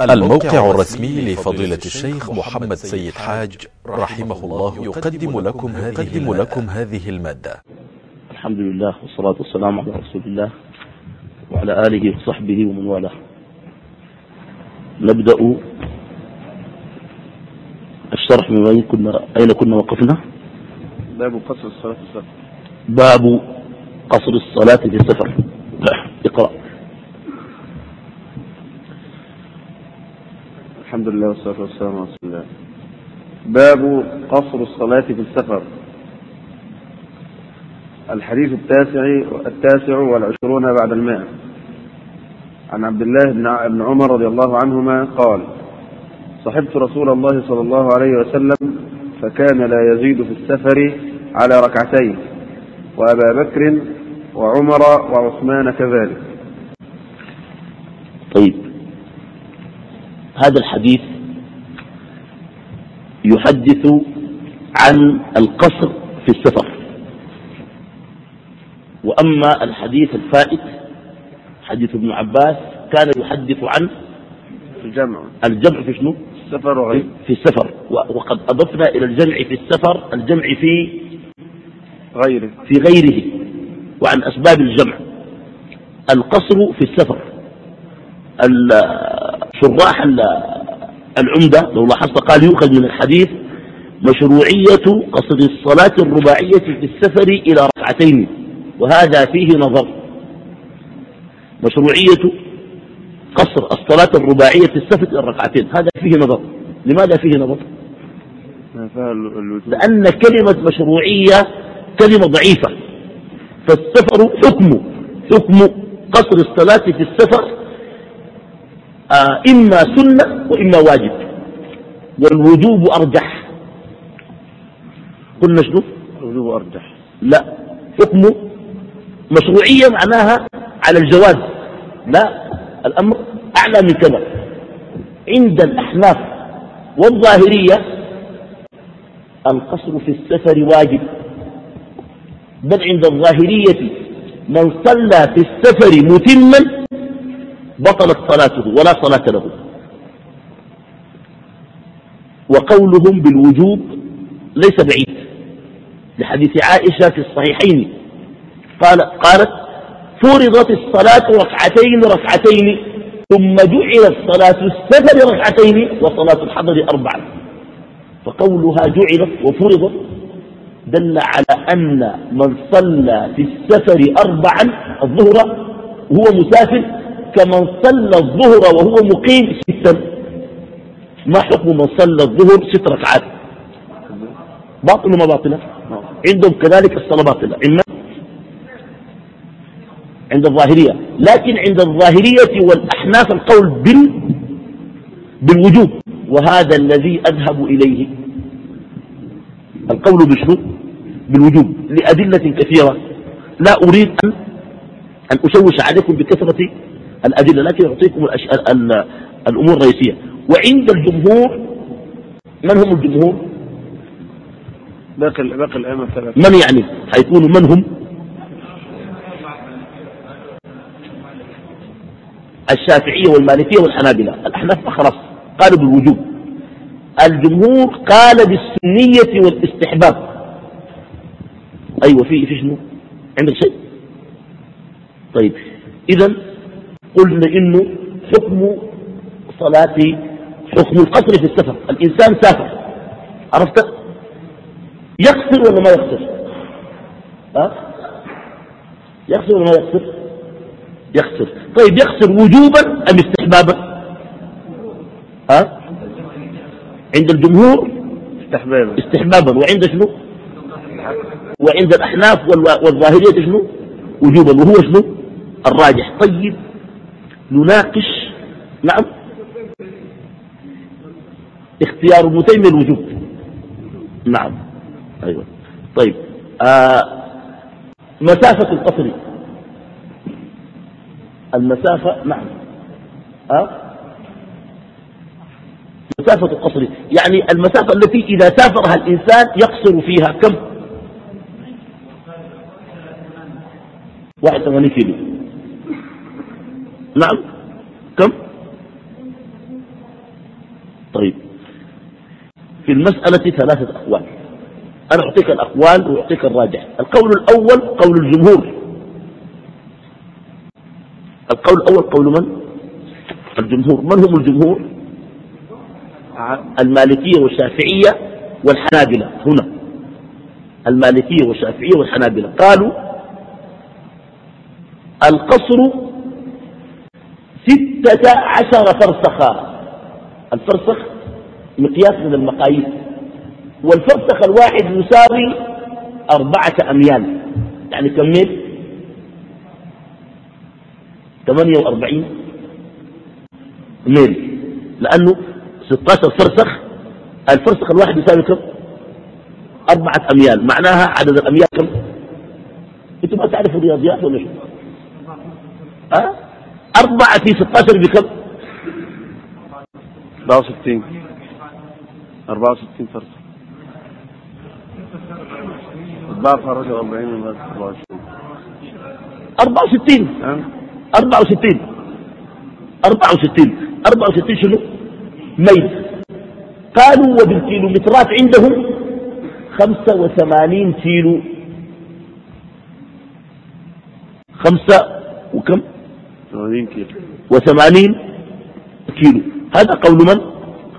الموقع الرسمي لفضيلة الشيخ محمد سيد حاج رحمه الله يقدم لكم هذه, لكم هذه المادة. الحمد لله والصلاة والسلام على رسول الله وعلى آله وصحبه ومن والاه. نبدأ الشرح من أين كنا أين كنا وقفنا؟ باب قصر الصلاة في السفر. باب قصر الصلاة في السفر. اقرأ. الحمد لله والصلاة والسلام على رسول الله. باب قصر الصلاة في السفر. الحديث التاسع التاسع والعشرون بعد المائة عن عبد الله بن عمر رضي الله عنهما قال صحبت رسول الله صلى الله عليه وسلم فكان لا يزيد في السفر على ركعتين وأبا بكر وعمر وعثمان كذلك. طيب. هذا الحديث يحدث عن القصر في السفر. وأما الحديث الفائت حديث ابن عباس كان يحدث عن الجمع. الجمع في شنو؟ السفر وغيره. في السفر. وقد أضفنا إلى الجمع في السفر الجمع في غيره. في غيره وعن أسباب الجمع. القصر في السفر. شراح العمدة لو لاحظت قال يؤخذ من الحديث مشروعية قصر الصلاة الرباعية في السفر إلى ركعتين وهذا فيه نظر. مشروعية قصر الصلاة الرباعية في السفر إلى ركعتين هذا فيه نظر. لماذا فيه نظر؟ لأن كلمة مشروعية كلمة ضعيفة فالسفر حكم حكم قصر الصلاة في السفر آه إما سنة وإما واجب. والوجوب أرجح. قلنا شنو؟ الوجوب أرجح. لا. حكم مشروعية معناها على الجواز. لا. الأمر أعلى من كذا. عند الأحناف والظاهرية القصر في السفر واجب. بل عند الظاهرية من صلى في السفر متما بطلت صلاته ولا صلاة له. وقولهم بالوجوب ليس بعيد. لحديث عائشة في الصحيحين. قال قالت فرضت الصلاة ركعتين ركعتين ثم جعلت صلاة السفر ركعتين وصلاة الحضر أربعة. فقولها جعلت وفرضت دل على أن من صلى في السفر أربعا الظهر وهو مسافر كمن صلى الظهر وهو مقيم ستا. ما حكم من صلى الظهر ست ركعات؟ باطل وما باطلة عندهم كذلك الصلاة باطلة. إما عند الظاهرية. لكن عند الظاهرية والأحناف القول بال بالوجوب. وهذا الذي أذهب إليه. القول بشنو؟ بالوجوب. لأدلة كثيرة. لا أريد أن أن أشوش عليكم بكثرة الأدلة لكن أعطيكم الأمور الرئيسية. وعند الجمهور من هم الجمهور؟ باقي باقي الأئمة الثلاثة. من يعني؟ حيكونوا من هم؟ الشافعية والمالكية والحنابلة. الأحناف خلاص قالوا بالوجوب. الجمهور قال بالسنية والاستحباب. أيوة في في شنو؟ عندك شيء؟ طيب إذا قلنا إنه حكم صلاة حكم القصر في السفر. الإنسان سافر. عرفت؟ يقصر ولا ما يقصر؟ أه؟ يقصر ولا ما يقصر؟ يقصر. طيب يقصر وجوبا أم استحبابا؟ أه؟ عند الجمهور استحبابا. استحبابا. وعند شنو؟ وعند الأحناف والظاهرية شنو؟ وجوبا. وهو شنو؟ الراجح. طيب نناقش نعم. اختيار ابن تيمية الوجوب. نعم. أيوة. طيب آه مسافة القصر. المسافة نعم. آه؟ مسافة القصر. يعني المسافة التي إذا سافرها الإنسان يقصر فيها كم؟ واحد ثمانين كيلو. نعم. كم؟ طيب. في المسألة ثلاثة أقوال. أنا أعطيك الأقوال وأعطيك الراجع القول الأول قول الجمهور. القول الأول قول من؟ الجمهور. من هم الجمهور؟ المالكية والشافعية والحنابلة. هنا. المالكية والشافعية والحنابلة. قالوا القصر ستة عشر فرسخا الفرسخ مقياس من المقاييس. والفرسخ الواحد يساوي أربعة أميال. يعني كم ميل؟ ثمانية وأربعين ميل. لأنه ستاشر فرسخ. الفرسخ الواحد يساوي كم؟ أربعة أميال. معناها عدد الأميال كم؟ أنتم ما تعرفوا الرياضيات ولا شو؟ أه؟ أربعة في ستاشر بكم؟ 64 64 فرسخ الباب خرج 40 من 24 64 64 64 64 شنو؟ ميت قالوا وبالكيلومترات عندهم 85 كيلو. خمسة وكم؟ 80 كيلو. وثمانين كيلو. هذا قول من؟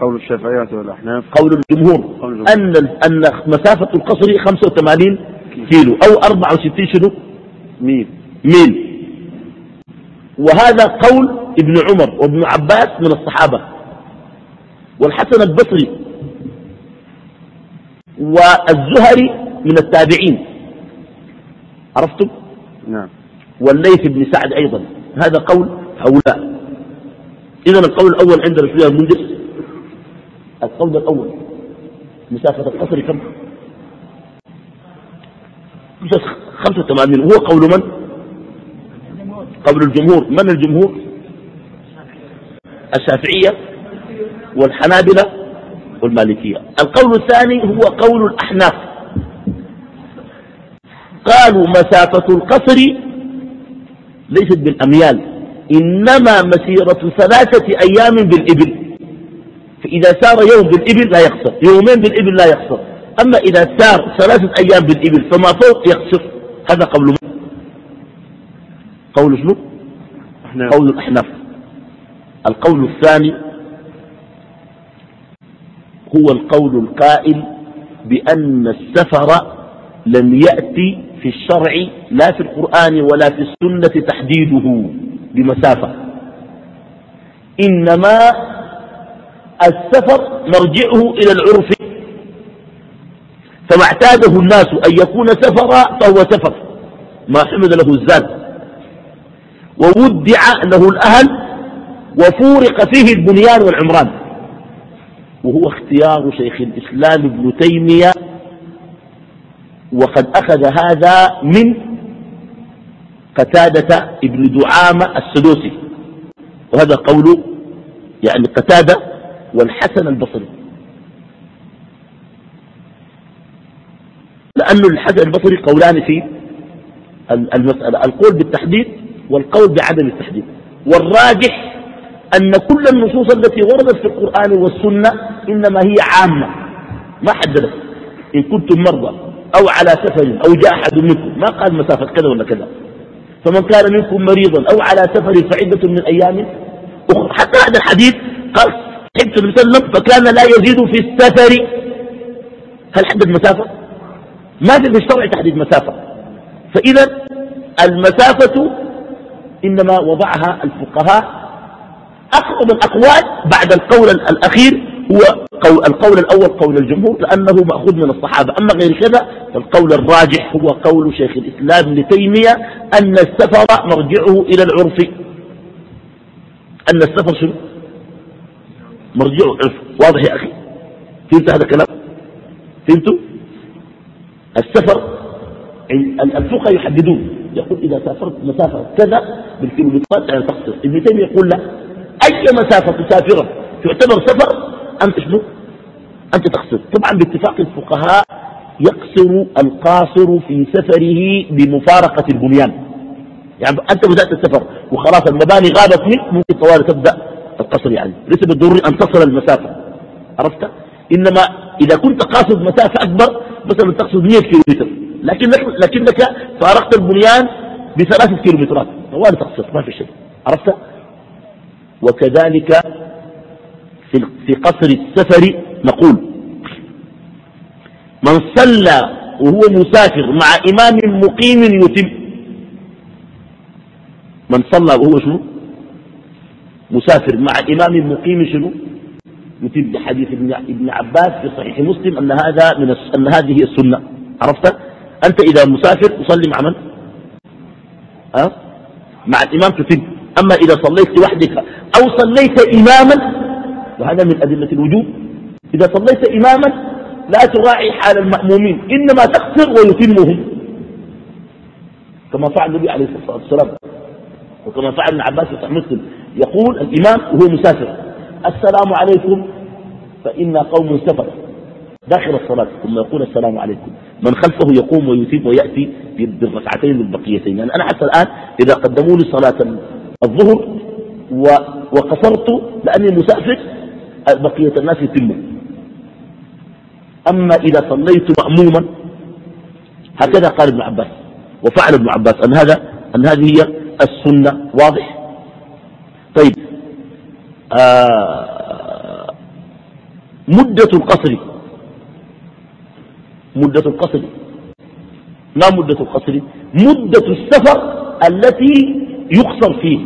قول الشافعية والأحناف. قول الجمهور. قول الجمهور. أن أن مسافة القصر 85 كيلو. أو 64 شنو؟ ميل. ميل. وهذا قول ابن عمر وابن عباس من الصحابة. والحسن البصري والزهري من التابعين. عرفتم؟ نعم. والليث بن سعد أيضا. هذا قول هؤلاء. إذا القول الأول عند رسول الله المنذر. القول الأول. مسافة القصر كم؟ 85 وهو قول من؟ قول الجمهور. من الجمهور؟ الشافعية والحنابلة والمالكية. القول الثاني هو قول الأحناف. قالوا مسافة القصر ليست بالأميال إنما مسيرة ثلاثة أيام بالإبل. فإذا سار يوم بالإبل لا يقصر يومين بالإبل لا يقصر أما إذا سار ثلاثة أيام بالإبل فما فوق يقصر هذا قول من؟ قول شنو؟ قول الأحناف. القول الثاني هو القول القائل بأن السفر لم يأتي في الشرع لا في القرآن ولا في السنة تحديده بمسافة. إنما السفر مرجعه إلى العرف. فما اعتاده الناس أن يكون سفرا فهو سفر. ما حمد له الزاد وودع له الأهل وفورق فيه البنيان والعمران. وهو اختيار شيخ الإسلام ابن تيمية وقد أخذ هذا من قتادة ابن دعامة السدوسي. وهذا قول يعني قتادة والحسن البصري. لأن الحسن البصري قولان في المسألة القول بالتحديد والقول بعدم التحديد. والراجح أن كل النصوص التي وردت في القرآن والسنة إنما هي عامة. ما حددت. إن كنتم مرضى. أو على سفر أو جاء أحد منكم. ما قال مسافة كذا ولا كذا. فمن كان منكم مريضا أو على سفر فعدة من أيام أخرى. حتى هذا الحديث قال حديث النبي صلى الله عليه وسلم فكان لا يزيد في السفر. هل حدد مسافة ما في في الشرع تحديد مسافة. فإذا المسافة إنما وضعها الفقهاء أقرب الأقوال بعد القول الأخير هو قول القول الأول قول الجمهور لأنه مأخوذ من الصحابة. أما غير كذا فالقول الراجح هو قول شيخ الإسلام ابن تيمية أن السفر مرجعه إلى العرف. أن السفر شنو؟ مرجعه العرف واضح يا أخي؟ فهمت هذا الكلام؟ فهمتوا؟ السفر الفقهاء يحددون. يقول إذا سافرت مسافة كذا بالكيلومترات يعني تقصر ابن تيمية يقول لا. أي مسافة تسافرها تعتبر سفر؟ أنت شنو؟ أنت تقصر طبعا باتفاق الفقهاء يقصر القاصر في سفره بمفارقة البنيان. يعني أنت بدأت السفر وخلاص المباني غابت منك ممكن طوال تبدأ القصر يعني. ليس بالضروري أن تصل المسافة. عرفت؟ إنما إذا كنت قاصد مسافة أكبر مثلا تقصد 100 كيلومتر. لكنك, لكنك فارقت البنيان بثلاثة كيلومترات. طوال تقصر ما في شيء. عرفت؟ وكذلك في قصر السفر نقول من صلى وهو مسافر مع إمام مقيم يتم من صلى وهو شنو مسافر مع إمام مقيم شنو يتم بحديث ابن عباس في صحيح مسلم أن هذا من أن هذه السنة. عرفت؟ أنت إذا مسافر تصلي مع من؟ أه؟ مع الإمام تتم. أما إذا صليت لوحدك أو صليت إماما وهذا من أدلة الوجوب إذا صليت إماما لا تراعي حال المأمومين إنما تقصر ويتمهم. كما فعل النبي عليه الصلاة والسلام. وكما فعل ابن عباس في مسلم. يقول الإمام وهو مسافر السلام عليكم فإنا قوم سفر. داخل الصلاة ثم يقول السلام عليكم. من خلفه يقوم ويتم ويأتي بالركعتين البقيتين. يعني أنا حتى الآن إذا قدموا لي صلاة الظهر وقصرت لأني مسافر بقية الناس يتموا. أما إذا صليت مأموما هكذا قال ابن عباس وفعل ابن عباس أن هذا أن هذه هي السنة. واضح؟ طيب. آه مدة القصر. مدة القصر. ما مدة القصر؟ مدة السفر التي يقصر فيه.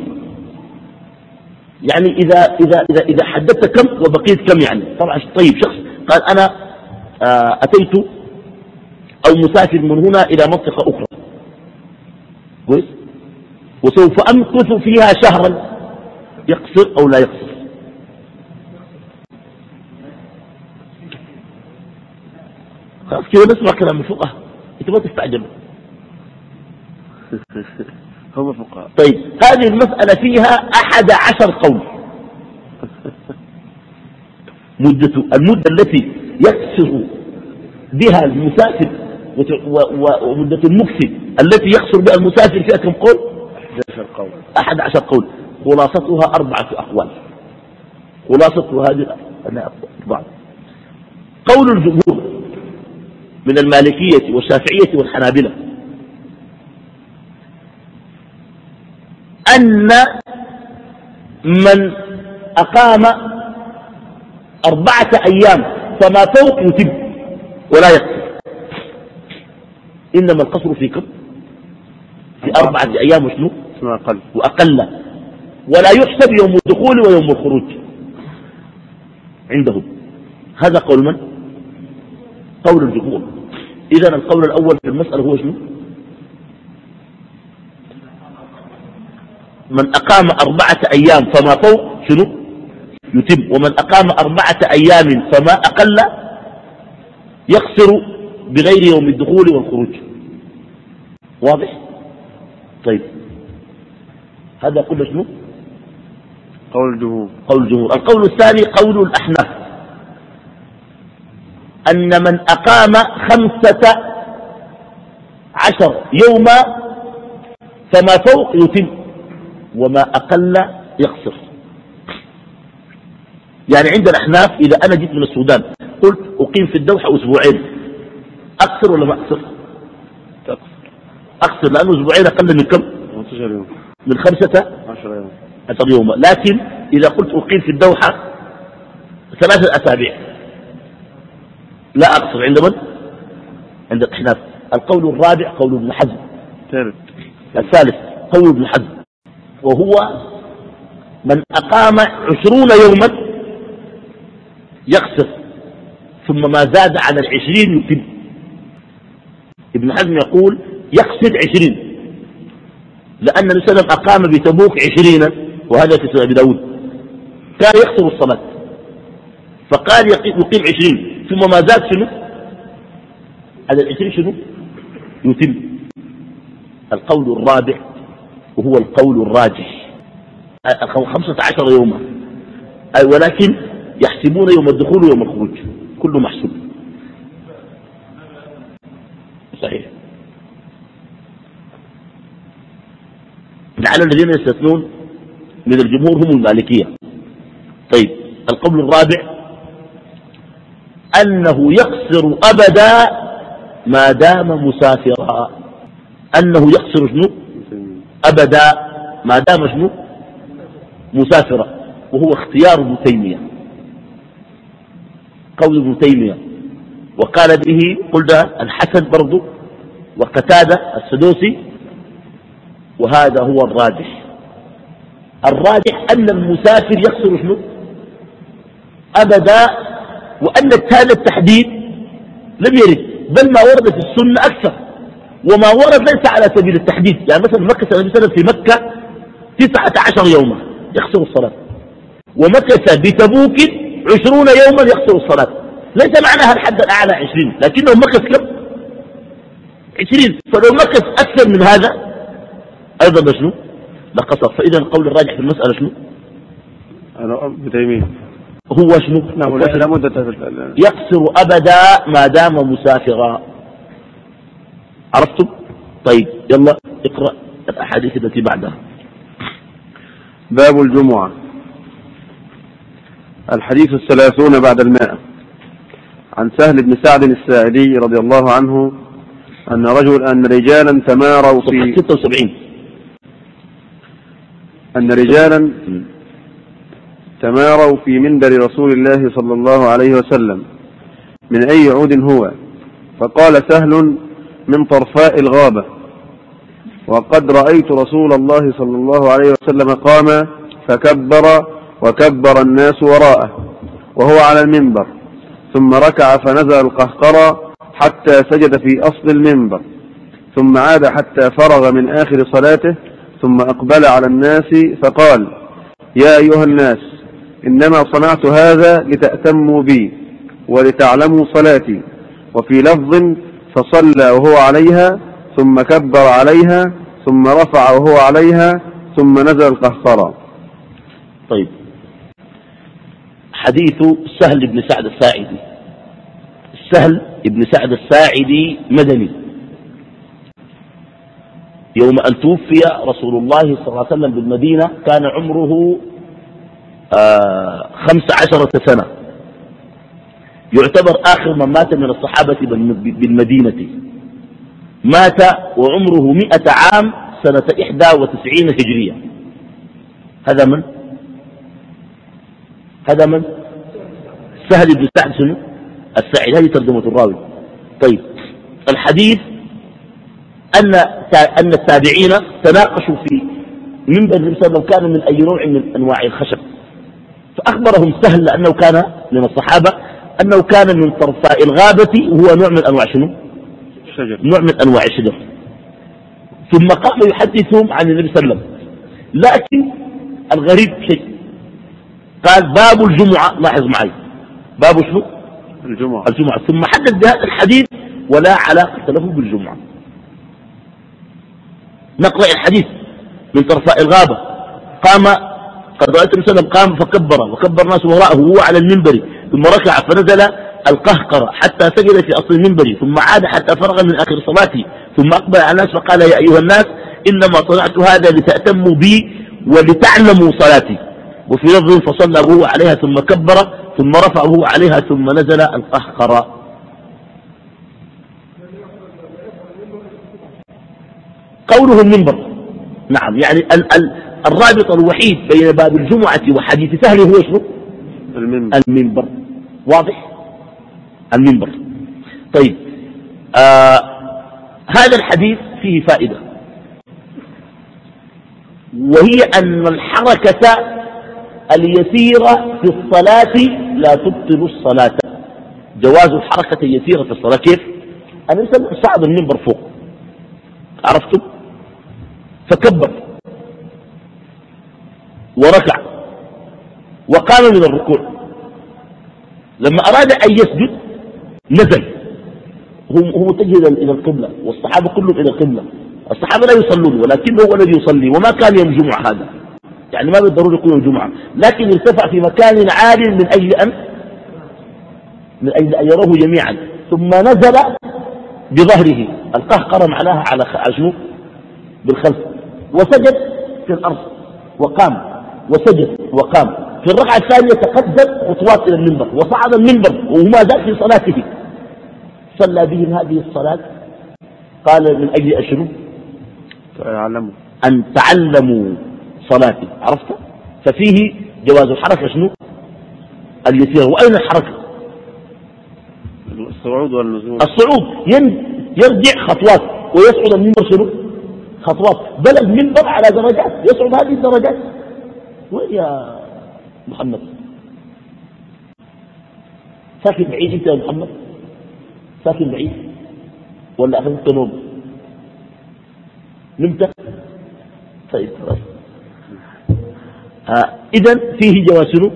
يعني إذا, إذا, إذا, إذا حددت كم وبقيت كم يعني. طبعا طيب شخص قال أنا آه، أتيت أو مسافر من هنا إلى منطقة أخرى. كويس؟ وسوف أمكث فيها شهرا. يقصر أو لا يقصر؟ خلاص كذا نسمع كلام الفقهاء. أنت ما تستعجل. هم فقهاء. طيب هذه المسألة فيها أحد عشر قول. مدة المدة التي يقصر بها المسافر ومدة المكس التي يقصر بها المسافر فيها كم قول؟ أحد عشر قول. خلاصتها أربعة أقوال. خلاصة هذه أربعة قول الجمهور من المالكية والشافعية والحنابلة. أن من أقام أربعة أيام فما فوق يتم ولا يقصر. إنما القصر في كم في أربعة أيام وشنو؟ أقل. وأقل. ولا يحسب يوم الدخول ويوم الخروج. عندهم هذا قول من؟ قول الجمهور. إذا القول الأول في المسألة هو شنو؟ من أقام أربعة أيام فما فوق شنو؟ يتم. ومن أقام أربعة أيام فما أقل يقصر بغير يوم الدخول والخروج. واضح؟ طيب. هذا كله شنو؟ قول الجمهور. قول الجمهور. القول الثاني قول الأحناف. أن من أقام خمسة عشر يوما فما فوق يتم. وما أقل يقصر. يعني عند الأحناف إذا أنا جيت من السودان قلت أقيم في الدوحة أسبوعين أقصر ولا ما أقصر؟ أقصر لأنه أسبوعين أقل من كم؟ يوم. من خمسة؟ عشر يوم. عشر يوم. لكن إذا قلت أقيم في الدوحة ثلاثة أسابيع لا أقصر. عند من؟ عند الأحناف. القول الرابع قول ابن حزم. الثالث قول ابن حزم. وهو من أقام عشرون يوما يقصر ثم ما زاد على العشرين يتم. ابن حزم يقول يقصد عشرين لأن النبي صلى أقام بتبوك عشرين وهذا في سنة داود. كان يقصر الصلاة فقال يقيم عشرين ثم ما زاد شنو؟ على العشرين شنو؟ يتم. القول الرابع وهو القول الراجح. خمسة عشر يوما. ولكن يحسبون يوم الدخول ويوم الخروج. كله محسوب. صحيح. لعل الذين يستثنون من الجمهور هم المالكية. طيب القول الرابع أنه يقصر أبدا ما دام مسافرا. أنه يقصر شنو؟ أبدا ما دام شنو مسافرا وهو اختيار ابن تيمية. قول ابن تيمية. وقال به قلنا الحسن برضو وقتادة السدوسي وهذا هو الراجح. الراجح أن المسافر يقصر شنو أبدا وأن هذا التحديد لم يرد بل ما ورد في السنة أكثر. وما ورد ليس على سبيل التحديد يعني مثلا مكة صلى في مكة تسعة عشر يوما يخسر الصلاة. ومكث بتبوك عشرون يوما يخسر الصلاة. ليس معناها الحد الأعلى عشرين لكنه مكث كم عشرين. فلو مكث أكثر من هذا أيضا شنو لقصر فإذا القول الراجح في المسألة شنو؟ أنا ابن تيمية. هو شنو؟ نعم لا مدة يقصر أبدا ما دام مسافرا. عرفتم؟ طيب يلا اقرأ الأحاديث التي بعدها. باب الجمعة. الحديث الثلاثون بعد المائة. عن سهل بن سعد الساعدي رضي الله عنه أن رجل أن رجالا تماروا في 76 أن رجالا تماروا في منبر رسول الله صلى الله عليه وسلم من أي عود هو. فقال سهل من طرفاء الغابة. وقد رأيت رسول الله صلى الله عليه وسلم قام فكبر وكبر الناس وراءه وهو على المنبر ثم ركع فنزل القهقرى حتى سجد في أصل المنبر ثم عاد حتى فرغ من آخر صلاته ثم أقبل على الناس فقال يا أيها الناس إنما صنعت هذا لتأتموا بي ولتعلموا صلاتي وفي لفظ فصلى وهو عليها ثم كبر عليها ثم رفع وهو عليها ثم نزل القهقرى طيب. حديث سهل بن سعد الساعدي. سهل بن سعد الساعدي مدني. يوم أن توفي رسول الله صلى الله عليه وسلم بالمدينة كان عمره آه خمس عشرة سنة. يعتبر آخر من مات من الصحابة بالمدينة مات وعمره مئة عام سنة إحدى وتسعين هجرية. هذا من؟ هذا من؟ سهل بن سعد شنو؟ السعيد هذه ترجمة الراوي. طيب الحديث أن أن التابعين تناقشوا في منبر النبي صلى كان من أي نوع من أنواع الخشب. فأخبرهم سهل لأنه كان من الصحابة أنه كان من طرفاء الغابة وهو نوع من أنواع شنو؟ شجر نوع من أنواع الشجر. ثم قام يحدثهم عن النبي صلى الله عليه وسلم. لكن الغريب شيء. قال باب الجمعة لاحظ معي. باب شنو؟ الجمعة. الجمعة. ثم حدث بهذا الحديث ولا علاقة له بالجمعة. نقرأ الحديث من طرفاء الغابة. قام قد رأيت النبي صلى الله عليه وسلم قام فكبر وكبر الناس وراءه وهو على المنبر. ثم ركع فنزل القهقر حتى سجد في أصل المنبر ثم عاد حتى فرغ من آخر صلاته ثم أقبل على الناس فقال يا أيها الناس إنما صنعت هذا لتأتموا بي ولتعلموا صلاتي. وفي لفظ فصلى وهو عليها ثم كبر ثم رفع وهو عليها ثم نزل القهقر قوله المنبر نعم يعني ال ال الرابط الوحيد بين باب الجمعة وحديث سهل هو شنو؟ المنبر. المنبر. واضح؟ المنبر. طيب آه هذا الحديث فيه فائدة. وهي أن الحركة اليسيرة في الصلاة لا تبطل الصلاة. جواز الحركة اليسيرة في الصلاة كيف؟ أنا صعد المنبر فوق. عرفتم؟ فكبر. وركع. وقام من الركوع. لما أراد أن يسجد نزل. هو متجه إلى القبلة والصحابة كلهم إلى القبلة. الصحابة لا يصلون ولكنه هو الذي يصلي وما كان يوم جمعة هذا. يعني ما بالضروري يكون يوم جمعة لكن ارتفع في مكان عال من أجل أن من أجل أن يروه جميعا. ثم نزل بظهره. القهقرة معناها على شنو؟ بالخلف. وسجد في الأرض وقام. وسجد وقام. في الركعة الثانية تقدم خطوات إلى المنبر وصعد المنبر وهو ما زال في صلاته صلى بهم هذه الصلاة. قال من أجل أشنو؟ تعلموا. أن تعلموا صلاتي عرفت؟ ففيه جواز الحركة شنو؟ اليسير. وأين الحركة؟ الصعود والنزول. الصعود. يرجع خطوات. ويصعد المنبر شنو؟ خطوات. بل المنبر على درجات. يصعد هذه الدرجات. وين يا محمد. ساكن بعيد انت يا محمد. ساكن بعيد. ولا اخذت نوم نمت. طيب آه اذا فيه جواز شنو؟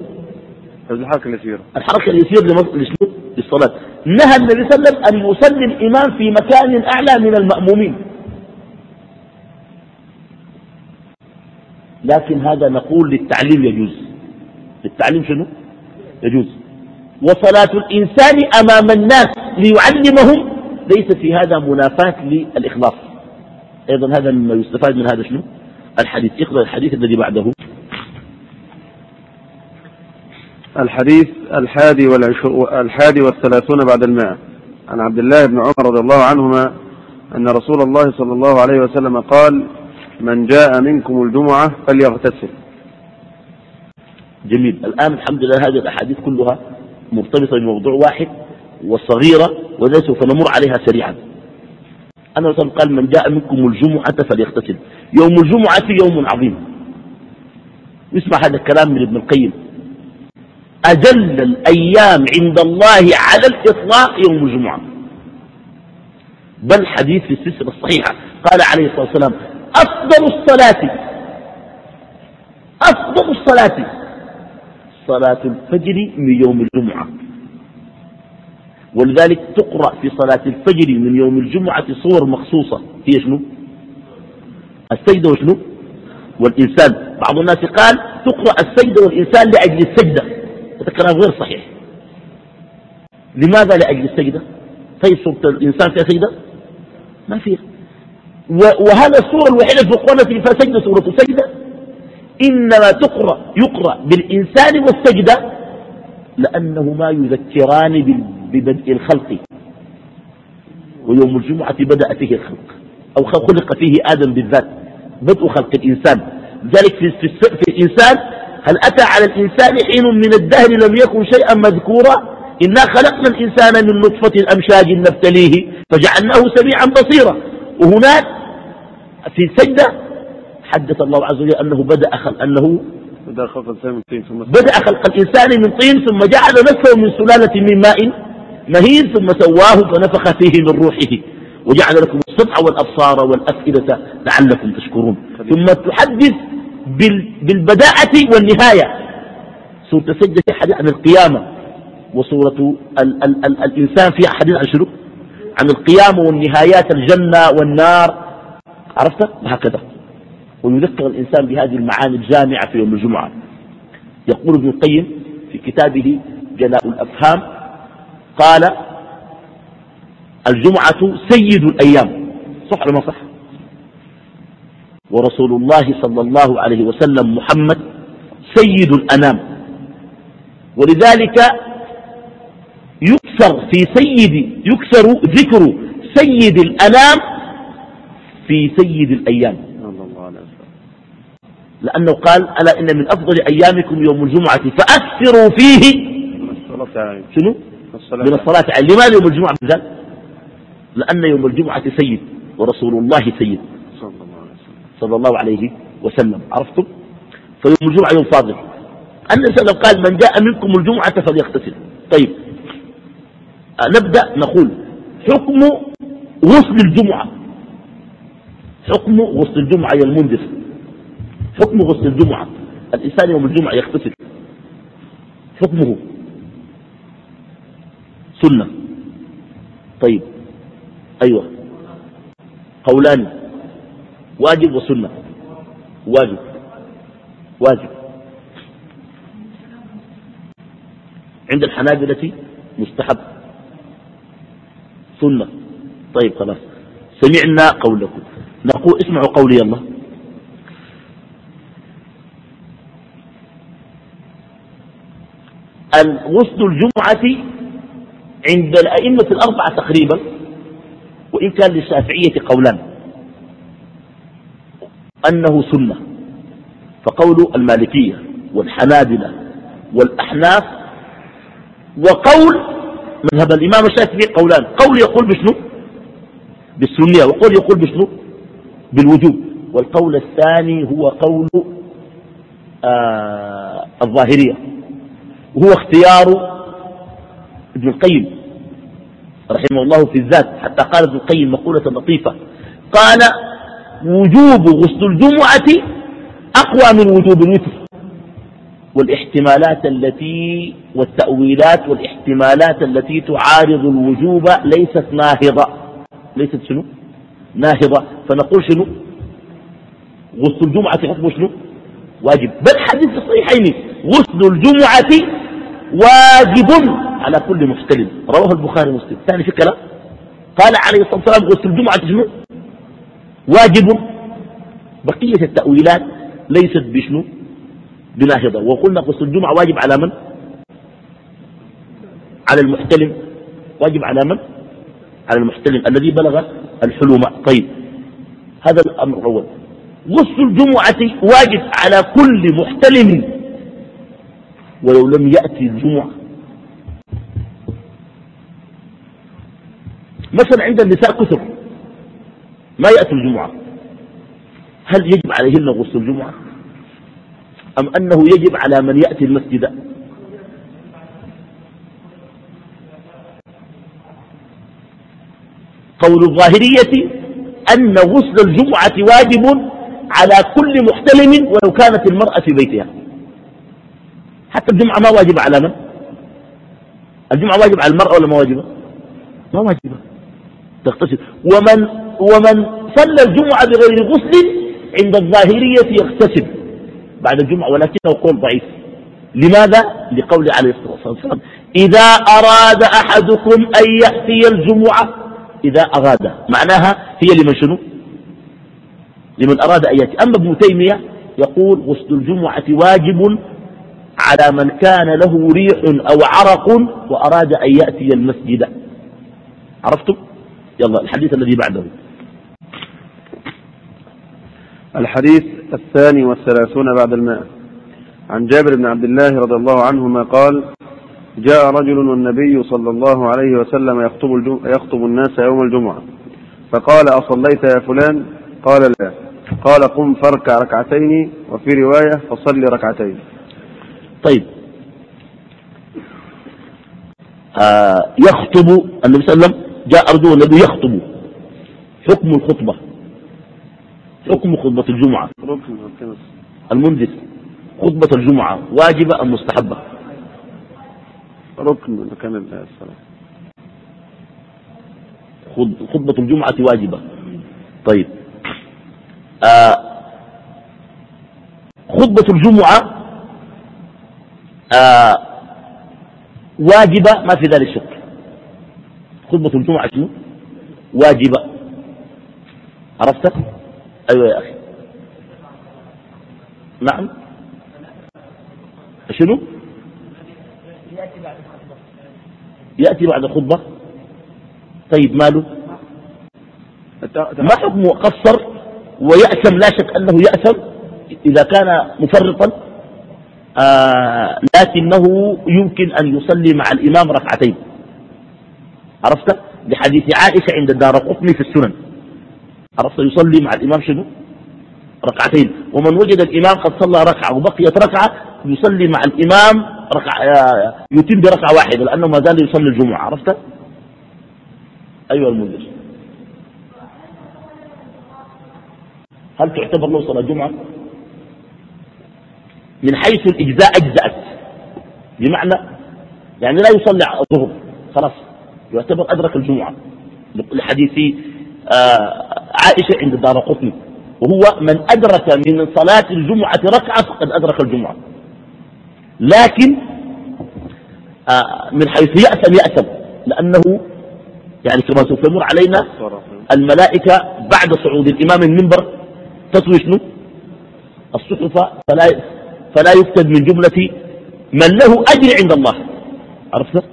الحركة اليسيرة. الحركة اليسيرة لشنو؟ للصلاة. نهى النبي صلى الله عليه وسلم أن يصلي الإمام في مكان أعلى من المأمومين. لكن هذا نقول للتعليم يجوز. للتعليم شنو؟ يجوز. وصلاة الإنسان أمام الناس ليعلمهم ليس في هذا منافاة للإخلاص. أيضا هذا مما يستفاد من هذا شنو؟ الحديث. اقرأ الحديث الذي بعده. الحديث الحادي, الحادي والثلاثون بعد المائة عن عبد الله بن عمر رضي الله عنهما أن رسول الله صلى الله عليه وسلم قال من جاء منكم الجمعة فليغتسل. جميل. الآن الحمد لله هذه الأحاديث كلها مرتبطة بموضوع واحد وصغيرة وذي سوف نمر عليها سريعا. أنا مثلا قال من جاء منكم الجمعة فليغتسل. يوم الجمعة يوم عظيم. اسمع هذا الكلام من ابن القيم. أجل الأيام عند الله على الإطلاق يوم الجمعة. بل حديث في السلسلة الصحيحة. قال عليه الصلاة والسلام أفضل الصلاة. أفضل الصلاة. صلاة الفجر من يوم الجمعة. ولذلك تقرأ في صلاة الفجر من يوم الجمعة صور مخصوصة. هي شنو؟ السجدة وشنو؟ والإنسان. بعض الناس قال تقرأ السجدة والإنسان لأجل السجدة. هذا كلام غير صحيح. لماذا لأجل السجدة؟ طيب صورة الإنسان فيها سجدة؟ ما فيها. وهذا الصورة الوحيدة في القرآن فيها سجدة سورة سجدة. إنما تقرأ يقرأ بالإنسان والسجدة لأنهما يذكران ببدء الخلق. ويوم الجمعة بدأ فيه الخلق أو خلق فيه آدم بالذات بدء خلق الإنسان. ذلك في, في, في الإنسان هل أتى على الإنسان حين من الدهر لم يكن شيئا مذكورا؟ إنا خلقنا الإنسان من نطفة أمشاج نبتليه فجعلناه سميعا بصيرا. وهناك في السجدة حدث الله عز وجل أنه بدأ خلق أنه بدأ خلق الإنسان من طين ثم بدأ خلق الإنسان من طين ثم جعل نفسه من سلالة من ماء مهين ثم سواه فنفخ فيه من روحه وجعل لكم السمع والأبصار والأفئدة لعلكم تشكرون. ثم تحدث بالبداءة والنهاية. سورة السجدة في حديث عن القيامة. وسورة ال ال ال الإنسان فيها حديث عن شنو؟ عن القيامة والنهايات الجنة والنار. عرفت؟ وهكذا ويذكر الإنسان بهذه المعاني الجامعة في يوم الجمعة. يقول ابن القيم في كتابه جلاء الأفهام قال الجمعة سيد الأيام. صح ولا ما صح؟ ورسول الله صلى الله عليه وسلم محمد سيد الأنام. ولذلك يكثر في سيد يكثر ذكر سيد الأنام في سيد الأيام. لأنه قال ألا إن من أفضل أيامكم يوم الجمعة فأكثروا فيه. شنو؟ من الصلاة عليه لماذا يوم الجمعة بالذات. لأن يوم الجمعة سيد ورسول الله سيد. صلى الله عليه وسلم. عرفتم؟ فيوم الجمعة يوم فاضل. النبي صلى الله عليه وسلم قال من جاء منكم الجمعة فليغتسل. طيب. نبدأ نقول حكم غسل الجمعة. حكم غسل الجمعة يا المنذر حكم غسل الجمعة. الإنسان يوم الجمعة يغتسل. حكمه. سنة. طيب. أيوة. قولان. واجب وسنة. واجب. واجب. عند الحنابلة مستحب. سنة. طيب خلاص. سمعنا قولكم. نقول اسمعوا قولي الله غسل الجمعة عند الأئمة الأربعة تقريبا وإن كان للشافعية قولان. أنه سنة. فقول المالكية والحنابلة والأحناف وقول مذهب الإمام الشافعي قولان. قول يقول بشنو؟ بالسنية. وقول يقول بشنو؟ بالوجوب. والقول الثاني هو قول آه الظاهرية. وهو اختيار ابن القيم رحمه الله في الذات حتى قال ابن القيم مقولة لطيفة قال وجوب غسل الجمعة أقوى من وجوب الوتر والاحتمالات التي والتأويلات والاحتمالات التي تعارض الوجوب ليست ناهضة. ليست شنو؟ ناهضة. فنقول شنو؟ غسل الجمعة حكمه شنو؟ واجب. بل حديث الصحيحين غسل الجمعة واجب على كل محتلم رواه البخاري ومسلم. ثاني كلام قال عليه الصلاة والسلام غسل الجمعة شنو واجب. بقية التأويلات ليست بشنو؟ بناهضة. وقلنا غسل الجمعة واجب على من؟ على المحتلم. واجب على من؟ على المحتلم الذي بلغ الحلم طيب هذا الأمر الأول. غسل الجمعة واجب على كل محتلم. ولو لم يأتي الجمعة. مثلا عند النساء كثر ما يأتي الجمعة. هل يجب عليهن غسل الجمعة؟ أم أنه يجب على من يأتي المسجد؟ قول الظاهرية أن غسل الجمعة واجب على كل محتلم ولو كانت المرأة في بيتها. حتى الجمعة ما واجب على من؟ الجمعة واجب على المرأة ولا ما واجبة؟ ما واجبة. تغتسل ومن ومن صلى الجمعة بغير غسل عند الظاهرية يغتسل. بعد الجمعة ولكنه قول ضعيف. لماذا؟ لقول عليه الصلاة والسلام. إذا أراد أحدكم أن يأتي الجمعة إذا أراد. معناها هي لمن شنو؟ لمن أراد أن يأتي. أما ابن تيمية يقول غسل الجمعة واجب على من كان له ريح أو عرق وأراد أن يأتي المسجد. عرفتم؟ يلا الحديث الذي بعده. الحديث الثاني والثلاثون بعد الماء. عن جابر بن عبد الله رضي الله عنهما قال جاء رجل والنبي صلى الله عليه وسلم يخطب, يخطب الناس يوم الجمعة. فقال أصليت يا فلان؟ قال لا. قال قم فاركع ركعتين وفي رواية فصل ركعتين. طيب. آه يخطب النبي صلى الله عليه وسلم جاء رجل النبي يخطب. حكم الخطبة. حكم خطبة الجمعة. المنذر. خطبة الجمعة. واجبة أم مستحبة؟ ركن مكان الصلاة. خطبة الجمعة واجبة. طيب. آه خطبة الجمعة آه واجبة ما في ذلك شك. خطبة الجمعة شنو؟ واجبة. عرفت؟ أيوة يا أخي. نعم. شنو؟ يأتي بعد الخطبة. طيب ماله؟ ما حكمه قصر ويأسم لا شك أنه يأسم إذا كان مفرطا. آه لكنه يمكن أن يصلي مع الإمام ركعتين. عرفت؟ لحديث عائشة عند الدار قطني في السنن. عرفت؟ يصلي مع الإمام شنو؟ ركعتين. ومن وجد الإمام قد صلى ركعة وبقيت ركعة يصلي مع الإمام ركعة يتم بركعة واحدة لأنه ما زال يصلي الجمعة. عرفت؟ أيها المنذر هل تعتبر له صلاة جمعة من حيث الإجزاء أجزأت. بمعنى يعني لا يصلي الظهر. خلاص. يعتبر أدرك الجمعة. لحديث آه عائشة عند دار قطني. وهو من أدرك من صلاة الجمعة ركعة فقد أدرك الجمعة. لكن آه من حيث يأسم يأسم لأنه يعني كما سوف يمر علينا الملائكة بعد صعود الإمام المنبر تطوي شنو؟ الصحف فلا, فلا يكتب من جملة من له أجر عند الله. عرفت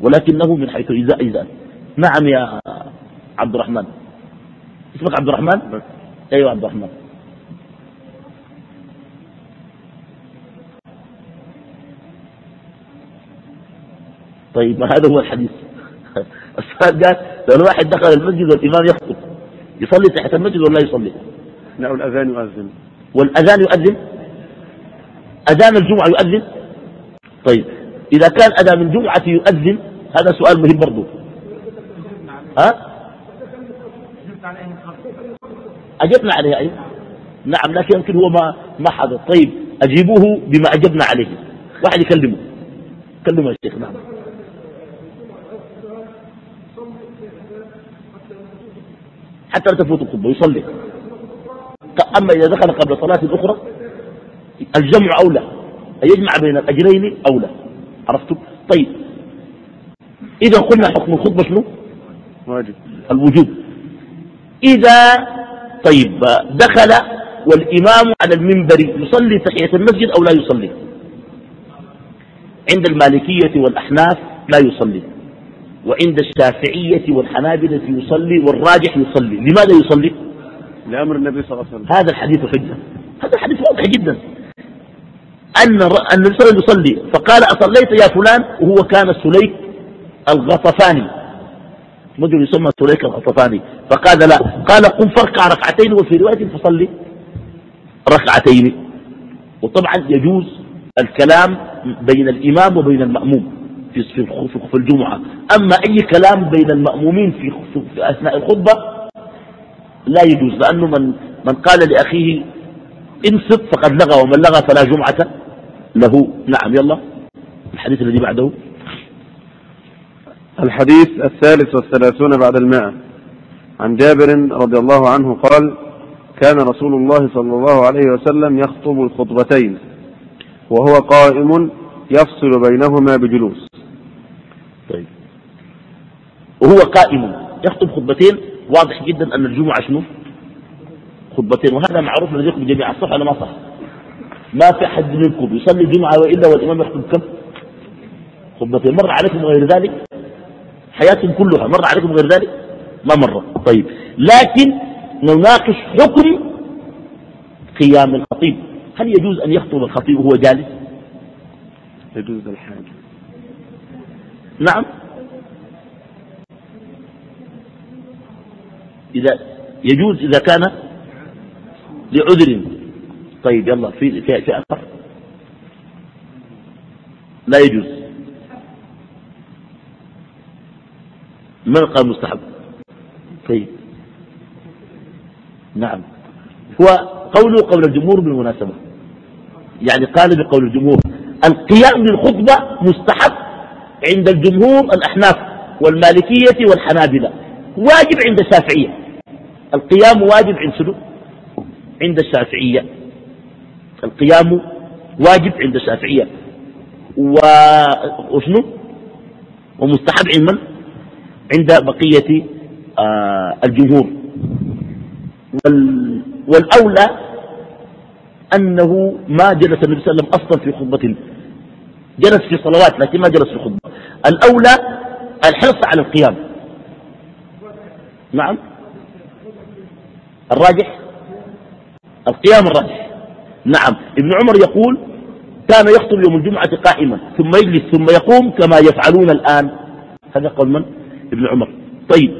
ولكنه من حيث إزاء إزاء نعم يا عبد الرحمن. اسمك عبد الرحمن؟ أيوة عبد الرحمن. طيب هذا هو الحديث؟ السؤال قال لو الواحد دخل المسجد والإمام يخطب يصلي تحت المسجد ولا يصلي؟ لا والأذان يؤذن. والأذان يؤذن؟ أذان الجمعة يؤذن؟ طيب إذا كان أذان الجمعة يؤذن هذا سؤال مهم برضو. ها؟ أجبنا عليه أيضا نعم لكن يمكن هو ما ما حضر. طيب أجيبوه بما أجبنا عليه. واحد يكلمه. كلمه يا شيخ نعم. حتى لا تفوت الخطبة يصلي. أما إذا دخل قبل صلاة أخرى الجمع أولى. أن يجمع بين الأجرين أولى. عرفتم طيب. إذا قلنا حكم الخطبة شنو؟ واجب. الوجوب. إذا طيب دخل والإمام على المنبر يصلي تحية المسجد أو لا يصلي؟ عند المالكية والأحناف لا يصلي. وعند الشافعية والحنابلة يصلي والراجح يصلي. لماذا يصلي؟ لأمر النبي صلى الله عليه وسلم. هذا الحديث حجة. هذا الحديث واضح جدا. أن النبي صلى الله عليه وسلم يصلي. فقال أصليت يا فلان؟ وهو كان سليك الغطفاني. رجل يسمى سليك الغطفاني. فقال لا. قال قم فاركع ركعتين وفي رواية فصلي. ركعتين. وطبعا يجوز الكلام بين الإمام وبين المأموم في في الجمعة. أما أي كلام بين المأمومين في, في أثناء الخطبة لا يجوز. لأنه من من قال لأخيه انصت فقد لغى ومن لغى فلا جمعة. له. نعم يلا. الحديث الذي بعده. الحديث الثالث والثلاثون بعد المائة عن جابر رضي الله عنه قال كان رسول الله صلى الله عليه وسلم يخطب الخطبتين وهو قائم يفصل بينهما بجلوس. طيب. وهو قائم يخطب خطبتين واضح جدا أن الجمعة شنو؟ خطبتين وهذا معروف لديكم جميعا صح ولا ما صح. ما في أحد منكم يصلي الجمعة وإلا والإمام يخطب كم؟ خطبتين. مر عليكم غير ذلك؟ حياتكم كلها مر عليكم غير ذلك؟ ما مر. طيب. لكن نناقش حكم قيام الخطيب. هل يجوز أن يخطب الخطيب وهو جالس؟ يجوز الحاجة. نعم. إذا يجوز إذا كان لعذر. طيب يلا في في أثر؟ لا يجوز. من قال مستحب طيب. نعم. هو قوله قول الجمهور بالمناسبة. يعني قال بقول الجمهور القيام بالخطبة مستحب عند الجمهور الأحناف والمالكية والحنابلة. واجب عند الشافعية. القيام واجب عند شنو؟ عند الشافعية. القيام واجب عند الشافعية. و... وشنو؟ ومستحب عند من؟ عند بقية آه الجمهور. وال... والأولى أنه ما جلس النبي صلى الله عليه وسلم أصلا في خطبة. جلس في صلوات لكن ما جلس في خطبة. الأولى الحرص على القيام. نعم. الراجح؟ القيام الراجح. نعم. ابن عمر يقول كان يخطب يوم الجمعة قائما ثم يجلس ثم يقوم كما يفعلون الآن. هذا قول من؟ ابن عمر. طيب.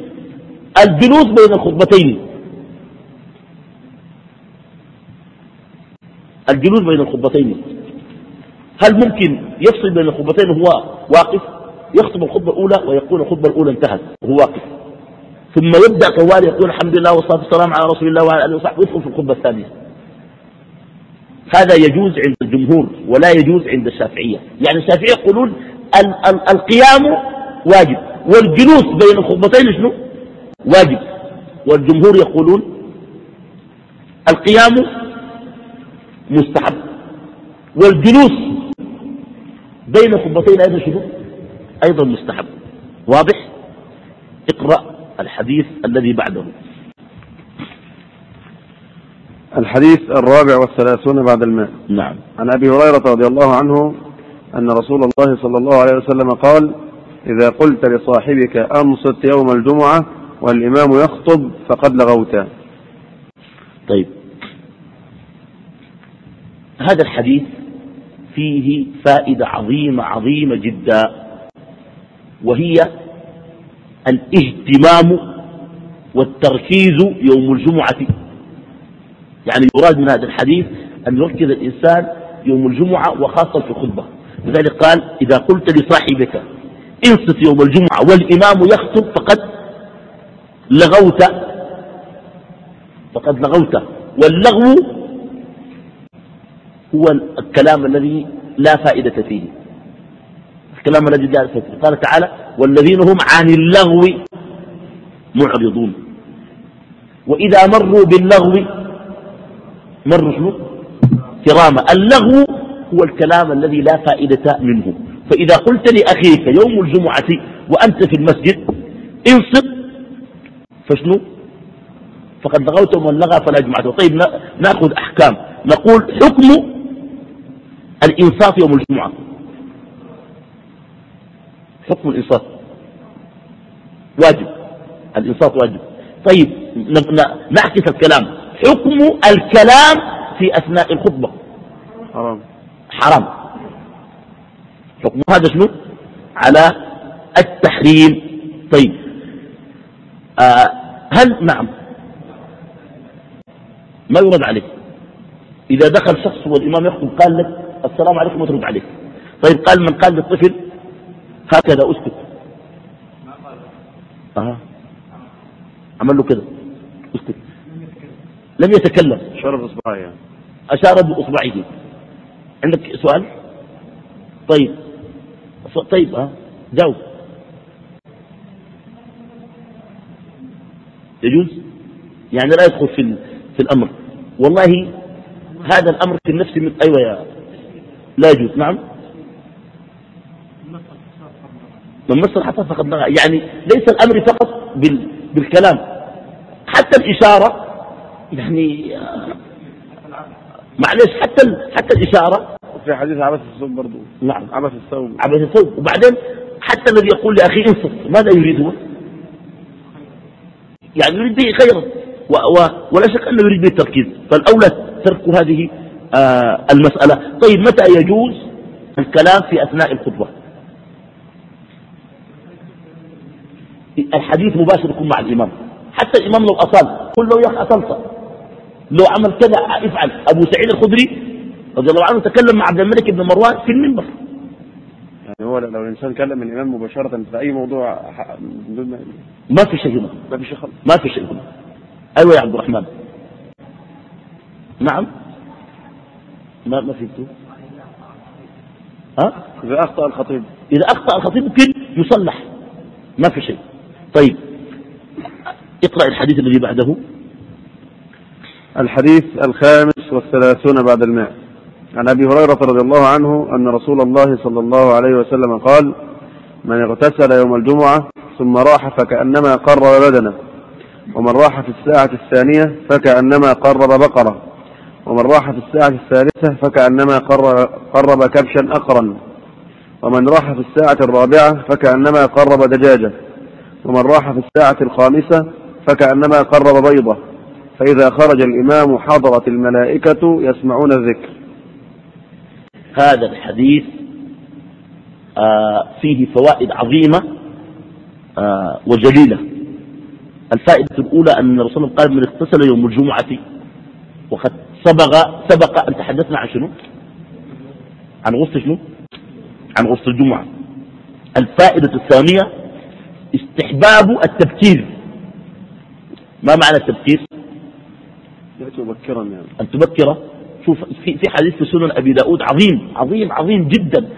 الجلوس بين الخطبتين. الجلوس بين الخطبتين. هل ممكن يفصل بين الخطبتين وهو واقف؟ يخطب الخطبة الأولى ويقول الخطبة الأولى انتهت وهو واقف. ثم يبدأ طوال يقول الحمد لله والصلاة والسلام على رسول الله وعلى آله وصحبه ويدخل في الخطبة الثانية. هذا يجوز عند الجمهور ولا يجوز عند الشافعية. يعني الشافعية يقولون ال ال القيام واجب والجلوس بين الخطبتين شنو؟ واجب. والجمهور يقولون القيام مستحب والجلوس بين الخطبتين أيضا شنو؟ أيضا مستحب. واضح؟ اقرأ الحديث الذي بعده. الحديث الرابع والثلاثون بعد الماء. نعم. عن أبي هريرة رضي الله عنه أن رسول الله صلى الله عليه وسلم قال إذا قلت لصاحبك أنصت يوم الجمعة والإمام يخطب فقد لغوت. طيب. هذا الحديث فيه فائدة عظيمة عظيمة جدا وهي الاهتمام والتركيز يوم الجمعة. يعني يراد من هذا الحديث أن يركز الإنسان يوم الجمعة وخاصة في الخطبة لذلك قال إذا قلت لصاحبك انصت يوم الجمعة والإمام يخطب فقد لغوت فقد لغوت. واللغو هو الكلام الذي لا فائدة فيه. الكلام الذي فائدة فيه قال تعالى والذين هم عن اللغو معرضون. وإذا مروا باللغو مروا شنو كرامة اللغو هو الكلام الذي لا فائدة منه. فإذا قلت لأخيك يوم الجمعة وأنت في المسجد انصت. فشنو؟ فقد لغوت من لغى فلا جمعة. طيب نأخذ أحكام. نقول حكم الإنصاف يوم الجمعة. حكم الإنصاف. واجب. الإنصاف واجب. طيب نعكس الكلام. حكم الكلام في أثناء الخطبة. حرام. حرام. حكم هذا شنو؟ على التحريم. طيب. آه هل نعم؟ ما يرد عليك. إذا دخل شخص والإمام يخطب قال لك السلام عليكم وترد عليك. طيب قال من قال للطفل هكذا أسكت. أه. عمل له كده. أسكت. لم يتكلم. أشار بإصبعه. أشار بإصبعه. عندك سؤال؟ طيب. طيب ها. جاوب. يجوز؟ يعني لا يدخل في في الأمر. والله هذا الأمر في النفس من أيوة يا. لا يجوز. نعم. من مصر حتى فقد نغى يعني ليس الأمر فقط بال بالكلام. حتى الإشارة يعني معلش حتى حتى الإشارة. في حديث عبث الثوب برضه نعم. عبث الثوب عبث الثوب وبعدين حتى الذي يقول لأخي انصت ماذا يريد هو؟ يعني يريد به خيرا. و و ولا شك أنه يريد به التركيز فالأولى ترك هذه آه المسألة. طيب متى يجوز الكلام في أثناء الخطبة؟ الحديث مباشر يكون مع الإمام. حتى الإمام لو أصال قل له يا أخي أصلت. لو عمل كذا افعل. أبو سعيد الخدري رضي الله عنه تكلم مع عبد الملك بن مروان في المنبر. يعني هو لو الإنسان كلم الإمام مباشرة في أي موضوع ما في شيء هنا. ما في شيء خالص. ما في شيء هنا. أيوة يا عبد الرحمن. نعم. ما ما في ها؟ إذا أخطأ الخطيب. إذا أخطأ الخطيب ممكن يصلح. ما في شيء. طيب. اقرأ الحديث الذي بعده. الحديث الخامس والثلاثون بعد الماء عن أبي هريرة رضي الله عنه أن رسول الله صلى الله عليه وسلم قال من اغتسل يوم الجمعة ثم راح فكأنما قرب بدنه ومن راح في الساعة الثانية فكأنما قرب بقرة ومن راح في الساعة الثالثة فكأنما قرب, قرب كبشا أقرا ومن راح في الساعة الرابعة فكأنما قرب دجاجة ومن راح في الساعة الخامسة فكأنما قرب بيضة. فإذا خرج الإمام حضرت الملائكة يسمعون الذكر هذا الحديث آه فيه فوائد عظيمة آه وجليلة الفائدة الأولى أن الرسول قال من اغتسل يوم الجمعة وقد سبق سبق أن تحدثنا عن شنو؟ عن غسل شنو؟ عن غسل الجمعة الفائدة الثانية استحباب التبكير ما معنى التبكير؟ مبكرا يعني أن تبكر شوف في في حديث في سنن أبي داود عظيم عظيم عظيم جدا.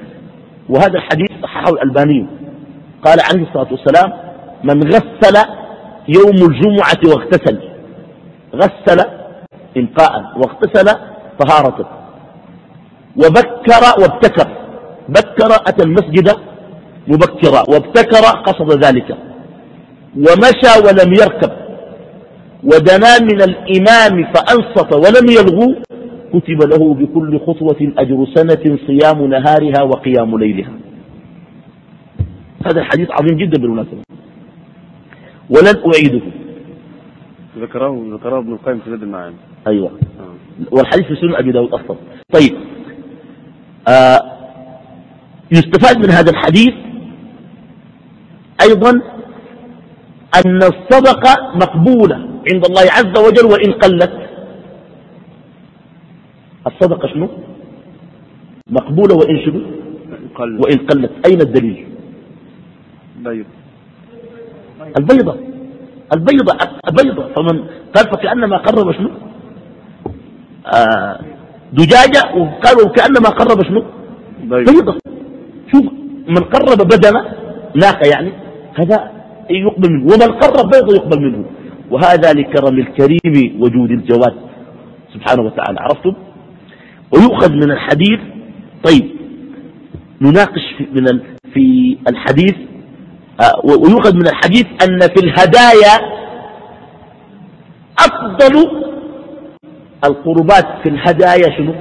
وهذا الحديث صححه الألباني. قال عليه الصلاة والسلام من غسل يوم الجمعة واغتسل غسل إنقاء واغتسل طهارة وبكر وابتكر بكر أتى المسجد مبكرا وابتكر قصد ذلك ومشى ولم يركب ودنا من الإمام فأنصت ولم يلغو كتب له بكل خطوة أجر سنة صيام نهارها وقيام ليلها. هذا الحديث عظيم جدا بالمناسبة. ولن أعيده. ذكره ذكره ابن القيم في زاد المعاني. أيوة. آه. والحديث في سنن أبي داود أصلا. طيب. آه يستفاد من هذا الحديث أيضا أن الصدقة مقبولة. عند الله عز وجل وإن قلت. الصدقة شنو؟ مقبولة وإن شنو؟ وإن قلت. أين الدليل؟ بيض البيضة. البيضة. البيضة. فمن قال فكأنما قرب شنو؟ آه دجاجة وقال وكأنما قرب شنو؟ بيضة. شوف من قرب بدنه ناقة يعني هذا يقبل منه. ومن قرب بيضة يقبل منه. وهذا لكرم الكريم وجود الجواد سبحانه وتعالى عرفتم؟ ويؤخذ من الحديث طيب نناقش في, من في الحديث آه، ويؤخذ من الحديث أن في الهدايا أفضل القربات في الهدايا شنو؟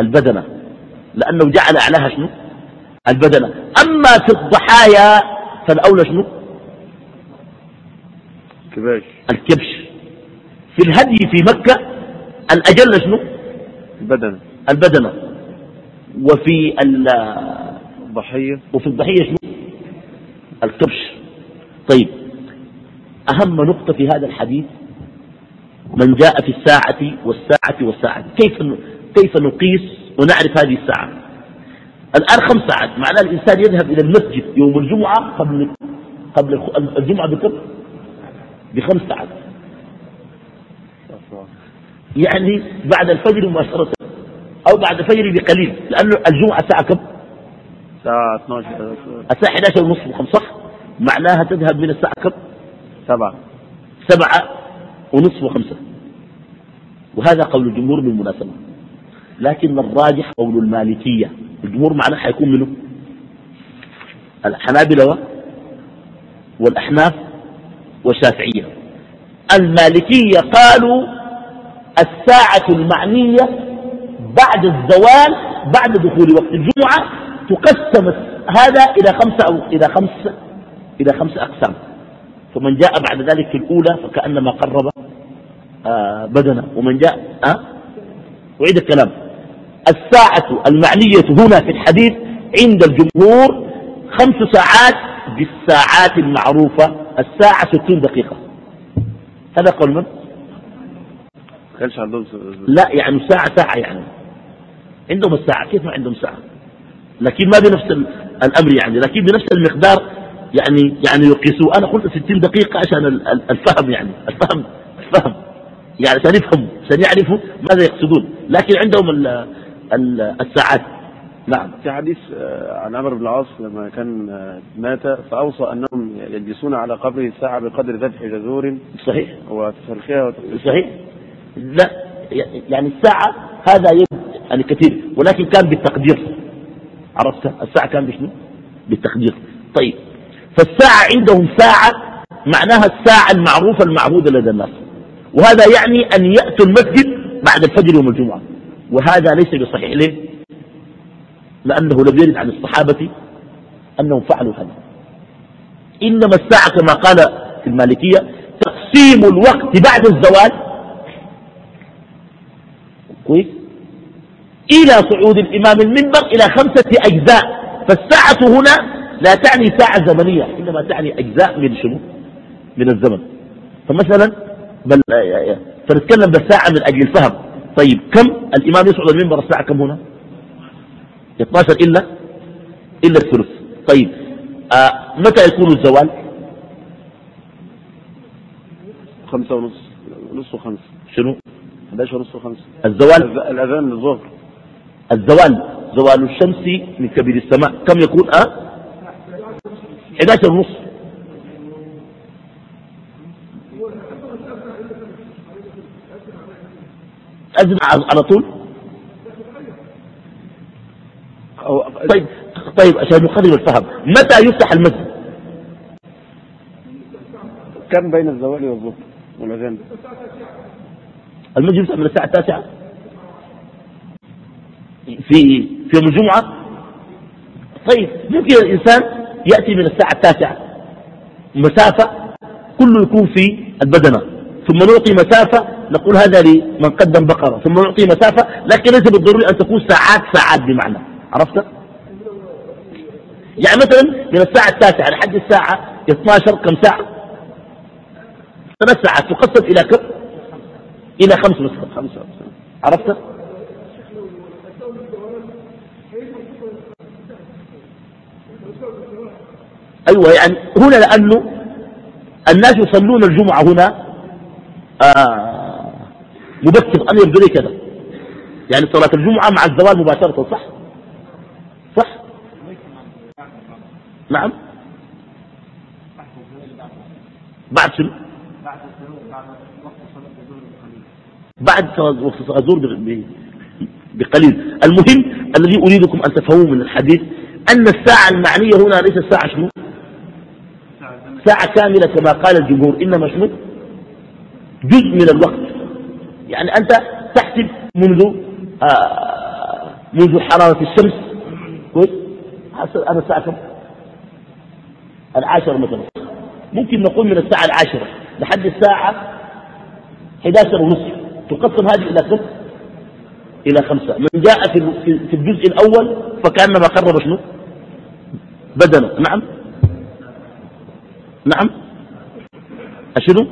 البدنة لأنه جعل أعلاها شنو؟ البدنة. أما في الضحايا فالأولى شنو؟ كباش الكبش. في الهدي في مكة الأجل شنو؟ البدنة. البدنة. وفي الضحية. وفي الضحية شنو؟ الكبش. طيب أهم نقطة في هذا الحديث من جاء في الساعة والساعة والساعة. كيف كيف نقيس ونعرف هذه الساعة؟ الآن خمس ساعات معناه الإنسان يذهب إلى المسجد يوم الجمعة قبل قبل الجمعة بكم بخمس ساعات يعني بعد الفجر مباشرة أو بعد الفجر بقليل لأنه الجمعة الساعة كم؟ الساعة 12 الساعة 11 ونصف وخمس صح؟ معناها تذهب من الساعة كم؟ سبعة. سبعة ونصف وخمسة وهذا قول الجمهور بالمناسبة. لكن الراجح قول المالكية. الجمهور معناه حيكون منه. الحنابلة والأحناف والشافعية. المالكية قالوا الساعة المعنية بعد الزوال بعد دخول وقت الجمعة تقسم هذا إلى خمسة أو إلى خمسة إلى خمسة أقسام. فمن جاء بعد ذلك في الأولى فكأنما قرب آه بدنا ومن جاء أه؟ أعيد الكلام. الساعة المعنية هنا في الحديث عند الجمهور خمس ساعات بالساعات المعروفة. الساعة ستون دقيقة. هذا قول من؟ كانش عندهم لا يعني ساعة ساعة يعني. عندهم الساعة كيف ما عندهم ساعة؟ لكن ما بنفس الأمر يعني. لكن بنفس المقدار يعني يعني يقيسوا أنا قلت 60 دقيقة عشان الفهم يعني. الفهم الفهم. يعني عشان يفهموا عشان يعرفوا ماذا يقصدون. لكن عندهم الساعات. نعم. في حديث آه، عن عمرو بن العاص لما كان آه، مات فأوصى أنهم يجلسون على قبره الساعة بقدر ذبح جذور. صحيح. وتفرخها صحيح. لا يعني الساعة هذا يعني كثير ولكن كان بالتقدير. عرفت؟ الساعة كان بشنو؟ بالتقدير. طيب. فالساعة عندهم ساعة معناها الساعة المعروفة المعهودة لدى الناس. وهذا يعني أن يأتوا المسجد بعد الفجر يوم الجمعة. وهذا ليس بصحيح. ليه؟ لأنه لم يرد عن الصحابة أنهم فعلوا هذا. إنما الساعة كما قال في المالكية تقسيم الوقت بعد الزوال. كويس؟ إلى صعود الإمام المنبر إلى خمسة أجزاء. فالساعة هنا لا تعني ساعة زمنية إنما تعني أجزاء من شنو؟ من الزمن. فمثلا بل فنتكلم بالساعة من أجل الفهم. طيب كم الإمام يصعد المنبر الساعة كم هنا؟ 12 إلا إلا الثلث. طيب آه متى يكون الزوال؟ خمسة ونص نص وخمسة شنو؟ 11 ونص وخمسة الزوال؟ الأذان الظهر. الزوال زوال الشمس من كبير السماء. كم يكون؟ أه 11 ونص. أزمع على طول؟ طيب طيب عشان نقرب الفهم متى يفتح المسجد؟ كم بين الزوال والظهر والأذان؟ المسجد من الساعة التاسعة؟ في في يوم الجمعة؟ طيب ممكن الإنسان يأتي من الساعة التاسعة. مسافة كله يكون في البدنة. ثم نعطي مسافة نقول هذا لمن قدم بقرة. ثم نعطي مسافة لكن ليس بالضروري أن تكون ساعات ساعات بمعنى. عرفت؟ يعني مثلا من الساعة التاسعة لحد الساعة 12 كم ساعة؟ ثلاث ساعات. تقسم إلى كم؟ إلى خمس نسخة خمسة عرفت؟ أيوة يعني هنا لأنه الناس يصلون الجمعة هنا آه مبكر. أنا يبدو كذا يعني صلاة الجمعة مع الزوال مباشرة صح؟ نعم. بعد شنو؟ بعد وقت صلاة الظهر بقليل. المهم الذي أريدكم أن تفهموا من الحديث أن الساعة المعنية هنا ليست ساعة شنو؟ ساعة كاملة كما قال الجمهور. إنما شنو؟ جزء من الوقت. يعني أنت تحسب منذ آه منذ حرارة الشمس. كويس. أنا الساعة كم؟ العاشرة مثلا. ممكن نقول من الساعة العاشرة لحد الساعة 11 ونصف. تقسم هذه إلى كم إلى خمسة. من جاء في الجزء الأول فكأنما قرب شنو؟ بدنه. نعم. نعم. أشنو؟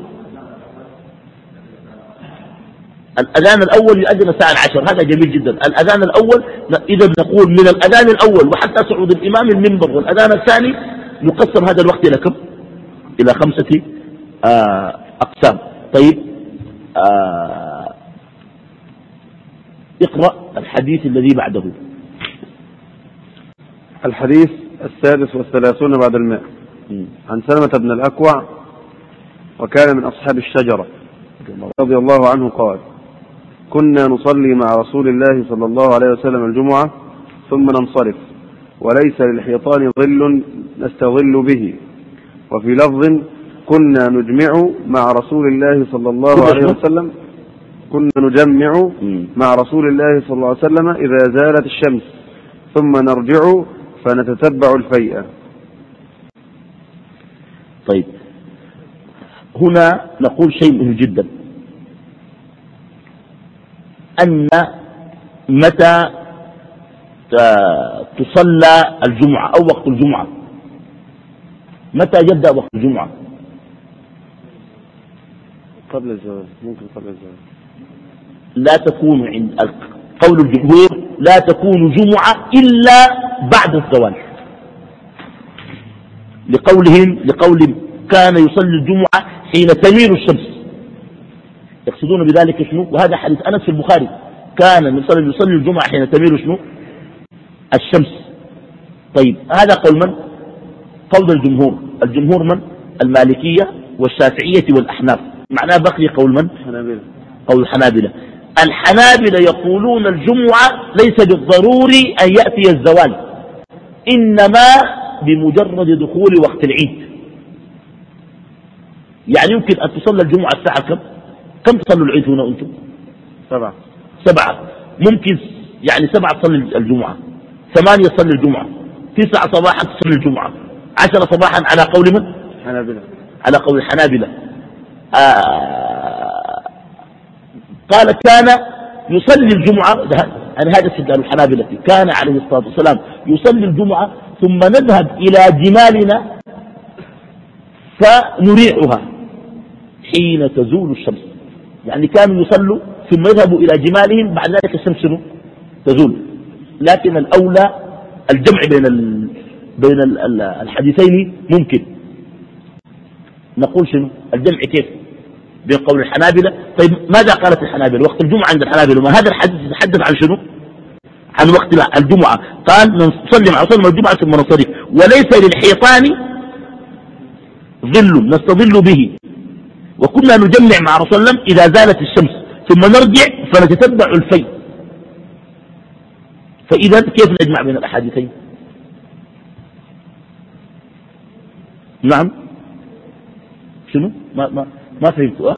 الأذان الأول يؤذن الساعة العشر هذا جميل جدا. الأذان الأول إذا نقول من الأذان الأول وحتى صعود الإمام المنبر والأذان الثاني يقسم هذا الوقت إلى كم؟ إلى خمسة آه أقسام. طيب آه اقرأ الحديث الذي بعده. الحديث السادس والثلاثون بعد الماء عن سلمة بن الأكوع وكان من أصحاب الشجرة. رضي الله عنه قال كنا نصلي مع رسول الله صلى الله عليه وسلم الجمعة ثم ننصرف وليس للحيطان ظل نستظل به. وفي لفظ كنا نجمع مع رسول الله صلى الله عليه وسلم. كنا نجمع مع رسول الله صلى الله عليه وسلم إذا زالت الشمس. ثم نرجع فنتتبع الفيئة طيب. هنا نقول شيء مهم جدا. أن متى تصلى الجمعة أو وقت الجمعة؟ متى يبدأ وقت الجمعة؟ قبل الزواج ممكن قبل الزواج لا تكون عند قول الجمهور لا تكون جمعة إلا بعد الزواج لقولهم لقول كان يصلي الجمعة حين تميل الشمس. يقصدون بذلك شنو؟ وهذا حديث أنس في البخاري. كان يصلي يصلي الجمعة حين تميل شنو؟ الشمس. طيب هذا قول من؟ قول الجمهور. الجمهور من؟ المالكية والشافعية والأحناف. معناه بقي قول من؟ حنابلة. قول الحنابلة. الحنابلة يقولون الجمعة ليس بالضروري أن يأتي الزوال إنما بمجرد دخول وقت العيد. يعني يمكن أن تصلى الجمعة الساعة كم؟ كم تصلوا العيد هنا أنتم؟ سبعة. سبعة. ممكن يعني سبعة تصلي الجمعة ثمانية تصلي الجمعة تسعة صباحا تصلي الجمعة. عشرة صباحا على قول من؟ حنابلة. على قول الحنابلة آه قال كان يصلي الجمعة يعني هذا استدلال الحنابلة كان عليه الصلاة والسلام يصلي الجمعة ثم نذهب إلى جمالنا فنريعها حين تزول الشمس. يعني كانوا يصلوا ثم يذهبوا إلى جمالهم بعد ذلك الشمس تزول. لكن الأولى الجمع بين. بين الحديثين ممكن. نقول شنو؟ الجمع كيف؟ بين قول الحنابلة. طيب ماذا قالت الحنابلة؟ وقت الجمعة عند الحنابلة ما هذا الحديث يتحدث عن شنو؟ عن وقت الجمعة. قال نصلي مع صلى الجمعة ثم ننصرف وليس للحيطان ظل نستظل به. وكنا نجمع مع رسول الله إذا زالت الشمس. ثم نرجع فنتتبع الفي فإذا كيف نجمع بين الأحاديثين؟ نعم. شنو؟ ما, ما, ما فهمت. أه؟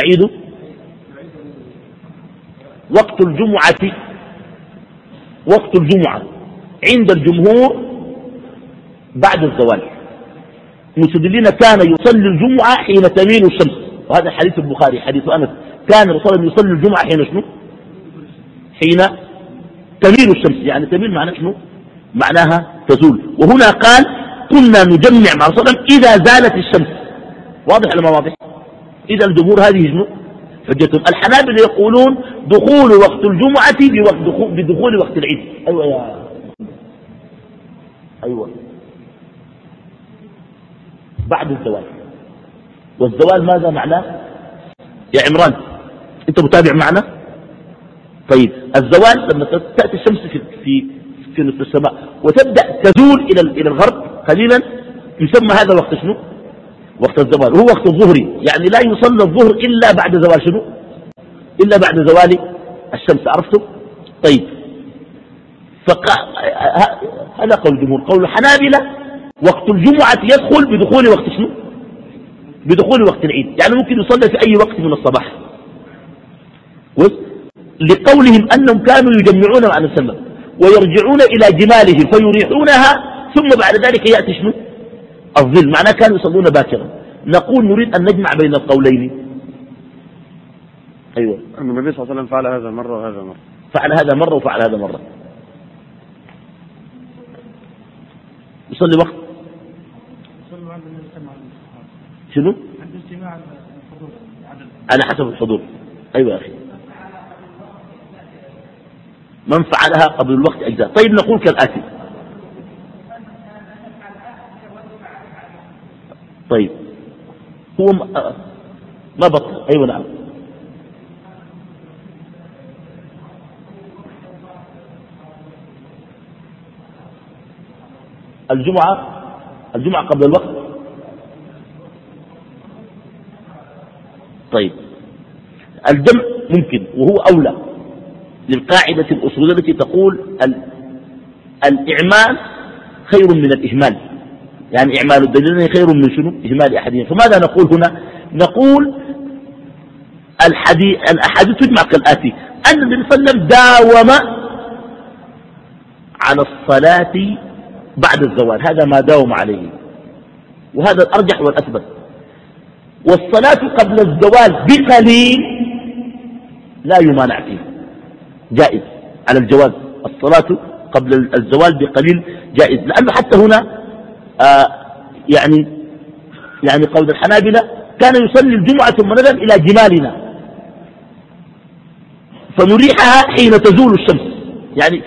أعيد. وقت الجمعة. وقت الجمعة. عند الجمهور بعد الزوال. المستدلين كان يصلي الجمعة حين تميل الشمس. وهذا حديث البخاري حديث أنس. كان الرسول يصلي الجمعة حين شنو؟ حين تميل الشمس. يعني تميل معناه شنو؟ معناها تزول. وهنا قال كنا نجمع مع الرسول إذا زالت الشمس. واضح ولا ما واضح؟ إذا الجمهور هذه شنو؟ حجتهم الحنابلة يقولون دخول وقت الجمعة بوقت دخول بدخول وقت العيد. أيوة يا أيوة. بعد الزوال. والزوال ماذا معناه؟ يا عمران أنت متابع معنا؟ طيب الزوال لما تأتي الشمس في في في نصف السماء وتبدأ تزول إلى إلى الغرب قليلا. يسمى هذا وقت شنو؟ وقت الزوال. وهو وقت الظهر. يعني لا يصلى الظهر إلا بعد زوال شنو؟ إلا بعد زوال الشمس. عرفتم؟ طيب. هذا قول الجمهور. قول الحنابلة وقت الجمعة يدخل بدخول وقت شنو؟ بدخول وقت العيد. يعني ممكن يصلي في أي وقت من الصباح. لقولهم أنهم كانوا يجمعون مع السماء ويرجعون إلى جمالهم فيريحونها ثم بعد ذلك يأتي شنو؟ الظل. معناه كانوا يصلون باكرا. نقول نريد أن نجمع بين القولين. أيوة. النبي صلى الله عليه وسلم فعل هذا مرة وهذا مرة. فعل هذا مرة وفعل هذا مرة. يصلي وقت؟ شنو؟ عند اجتماع الحضور على حسب الحضور. أيوة يا أخي. من فعلها قبل الوقت أجزاء. طيب نقول كالآتي. طيب. هو ما بطل أيوة نعم. الجمعة الجمعة قبل الوقت. طيب. الجمع ممكن وهو أولى. للقاعدة الأصولية التي تقول الإعمال خير من الإهمال. يعني إعمال الدليلين خير من شنو؟ إهمال أحدهم فماذا نقول هنا؟ نقول الحديث الأحاديث تجمع كالآتي. أن النبي صلى الله عليه وسلم داوم على الصلاة بعد الزوال. هذا ما داوم عليه. وهذا الأرجح والأثبت. والصلاة قبل الزوال بقليل لا يمانع فيه. جائز على الجواز. الصلاة قبل الزوال بقليل جائز. لأنه حتى هنا آه يعني يعني قول الحنابلة كان يصلي الجمعة ثم نذهب إلى جمالنا. فنريحها حين تزول الشمس. يعني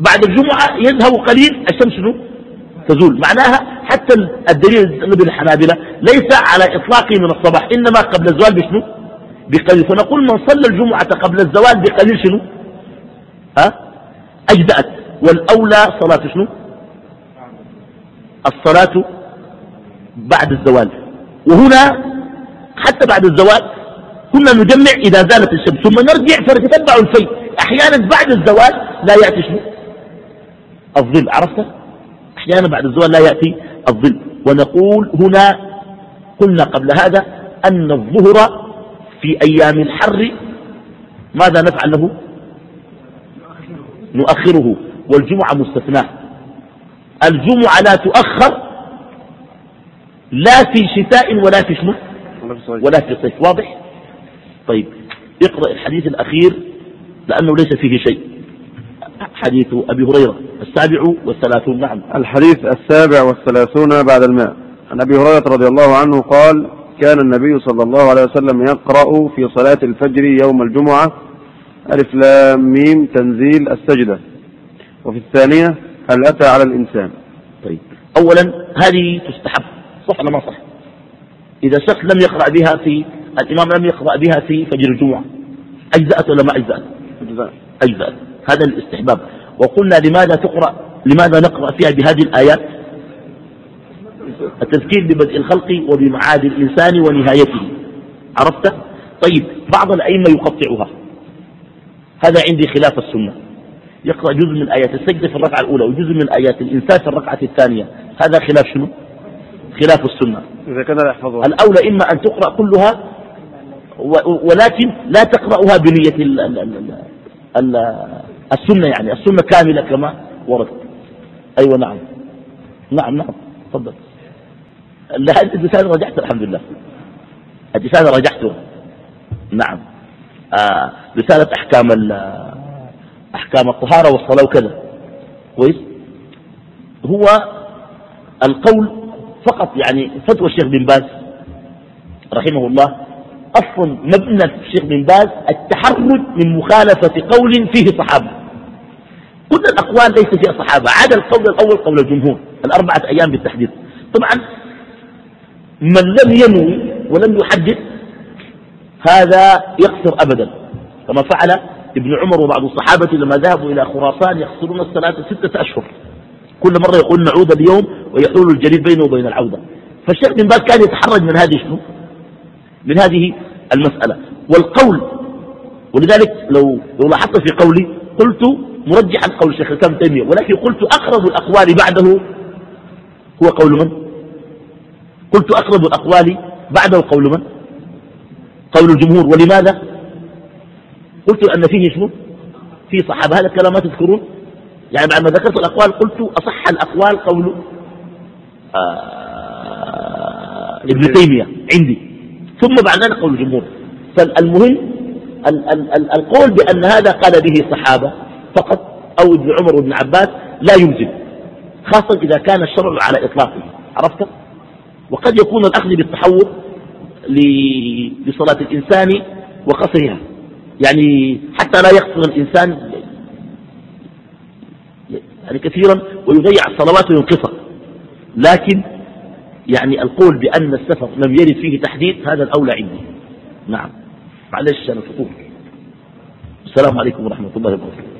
بعد الجمعة يذهب قليل الشمس تزول. معناها حتى الدليل النبي الحنابلة ليس على إطلاقه من الصباح إنما قبل الزوال بشنو؟ بقليل. فنقول من صلى الجمعة قبل الزوال بقليل شنو؟ أجزأت. والأولى صلاة شنو؟ الصلاة بعد الزوال. وهنا حتى بعد الزوال كنا نجمع إذا زالت الشمس. ثم نرجع فنتتبع الفي أحيانا بعد الزوال لا يأتي شنو؟ الظل. عرفت؟ أحيانا بعد الزوال لا يأتي الظل. ونقول هنا قلنا قبل هذا أن الظهر في أيام الحر ماذا نفعل له؟ نؤخره والجمعة مستثناة. الجمعة لا تؤخر لا في شتاء ولا في شنو ولا في صيف. واضح؟ طيب اقرأ الحديث الأخير لأنه ليس فيه شيء. حديث أبي هريرة السابع والثلاثون. نعم. الحديث السابع والثلاثون بعد الماء عن أبي هريرة رضي الله عنه قال كان النبي صلى الله عليه وسلم يقرأ في صلاة الفجر يوم الجمعة ألف لام ميم تنزيل السجدة. وفي الثانية هل أتى على الإنسان؟ طيب. أولا هذه تستحب. صح ولا ما صح؟ إذا شخص لم يقرأ بها في الإمام لم يقرأ بها في فجر الجمعة. أجزأت ولا ما أجزأت؟ أجزأت. هذا الاستحباب. وقلنا لماذا تقرأ لماذا نقرأ فيها بهذه الآيات؟ التذكير ببدء الخلق وبمعاد الإنسان ونهايته. عرفت؟ طيب بعض الأئمة يقطعها. هذا عندي خلاف السنة. يقرأ جزء من آيات السجدة في الركعة الأولى وجزء من آيات الإنسان في الركعة الثانية. هذا خلاف شنو؟ خلاف السنة. إذا كان يحفظها الأولى إما أن تقرأ كلها ولكن لا تقرأها بنية السنة يعني. السنة كاملة كما ورد. أيوة نعم. نعم نعم. تفضل. لا الرسالة رجعت الحمد لله. الرسالة رجعته نعم. آه رسالة أحكام أحكام الطهارة والصلاة وكذا. كويس؟ هو القول فقط يعني فتوى الشيخ بن باز رحمه الله أصلا مبنى الشيخ بن باز التحرج من مخالفة قول فيه صحابة. كل الأقوال ليس فيها صحابة عدا القول الأول قول الجمهور الأربعة أيام بالتحديد. طبعا من لم ينوي ولم يحدث هذا يقصر أبدا. كما فعل ابن عمر وبعض الصحابة لما ذهبوا إلى خراسان يقصرون الصلاة ستة أشهر. كل مرة يقول نعود اليوم ويحول الجليد بينه وبين العودة. فالشيخ بن باز كان يتحرج من هذه شنو؟ من هذه المسألة. والقول ولذلك لو لو لاحظت في قولي قلت مرجحا قول الشيخ الإسلام تيمية ولكن قلت أقرب الأقوال بعده هو قول من؟ قلت أقرب الأقوال بعده قول من؟ قول الجمهور ولماذا؟ قلت أن فيه شنو؟ في صحابة هذا الكلام ما تذكرون؟ يعني بعد ما ذكرت الأقوال قلت أصح الأقوال قول آه ابن تيمية عندي ثم بعد ذلك قول الجمهور فالمهم القول بأن هذا قال به صحابة فقط أو ابن عمر وابن عباس لا يمكن خاصة إذا كان الشرع على إطلاقه عرفت وقد يكون الأخذ بالتحور لصلاة الإنسان وقصرها. يعني حتى لا يقصر الإنسان يعني كثيرا ويضيع الصلوات وينقصها. لكن يعني القول بأن السفر لم يرد فيه تحديد هذا الأولى عندي. نعم. معلش أنا فطور السلام عليكم ورحمة الله وبركاته.